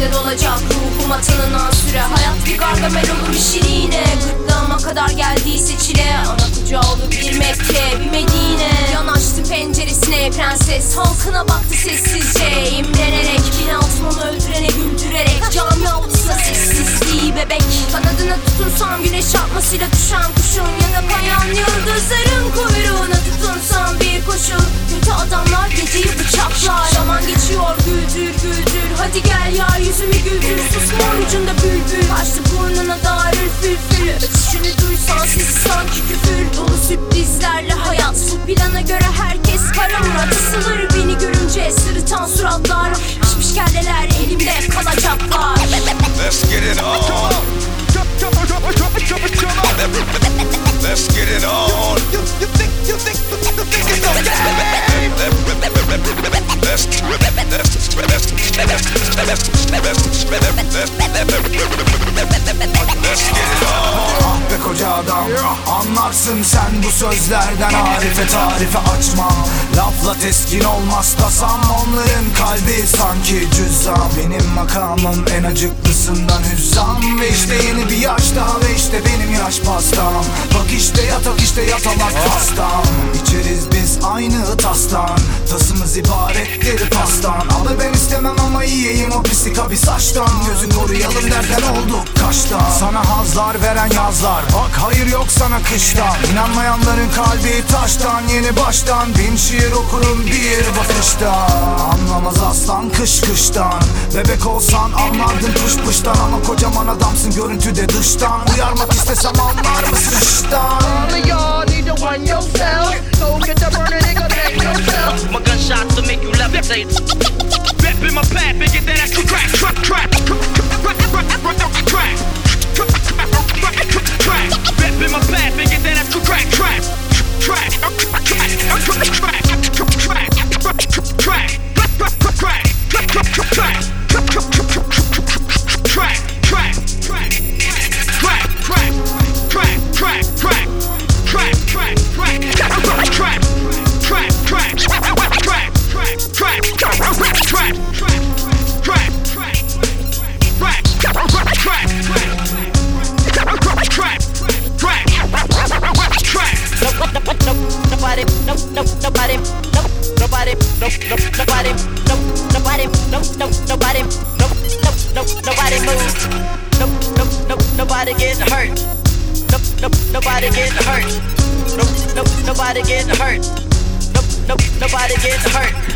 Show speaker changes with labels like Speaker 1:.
Speaker 1: içinde dolacak Ruhuma tanınan süre. Hayat bir gargamel olur işin iğne Gırtlağıma kadar geldiyse çile. Ana kucağı olur bir Mekke bir Medine. Yanaştı penceresine prenses. Halkına baktı sessizce. İmrenerek Bin altımı öldürene güldürerek. Cami avlusuna sessizliği bebek. Kanadına tutunsam güneş çarpmasıyla düşen kuşun ucunda bülbül Kaçtı burnuna darır fülfül Ötüşünü duysan sesi sanki küfür. Dolu sürprizlerle hayat. Bu plana göre herkes kara murat beni görünce. Sırıtan suratlar. Pişmiş kelleler elimde kalacaklar.
Speaker 2: Let's get it on. Let's get it on. Let's Let's get it on.
Speaker 3: Ah be koca adam Anlarsın sen bu sözlerden Arife tarife açmam Lafla teskin olmaz tasam Onların kalbi sanki cüzdan Benim makamım en acıklısından hüzzam. Ve işte yeni bir yaş daha ve işte benim yaş pastam işte yatak işte yatalak pastam İçeriz biz aynı tastan. Tasımız ibarettir pastan. Abi ben istemem ama yiyeyim o pislik abi saçtan. Gözü koruyalım derken olduk kaştan Sana hazlar veren yazlar. Bak hayır yok sana kıştan. İnanmayanların kalbi taştan. Yeni baştan bin şiir okurum bir bakışta Anlamaz aslan kış kıştan. Bebek olsan anlardın pış pıştan Ama kocaman adamsın görüntüde dıştan. Uyarmak istesem anlar mısın? İşten
Speaker 4: All of y'all need to one yourself. Go get the burner, nigga, name yourself.
Speaker 5: My gunshots will make you levitate. Rep in my path nobody, no, nobody, no, no, nobody, no, no, no, nobody move, no, no, no, nobody getting hurt, no, no, nobody getting hurt, no, no, nobody getting hurt, no, no, nobody getting hurt.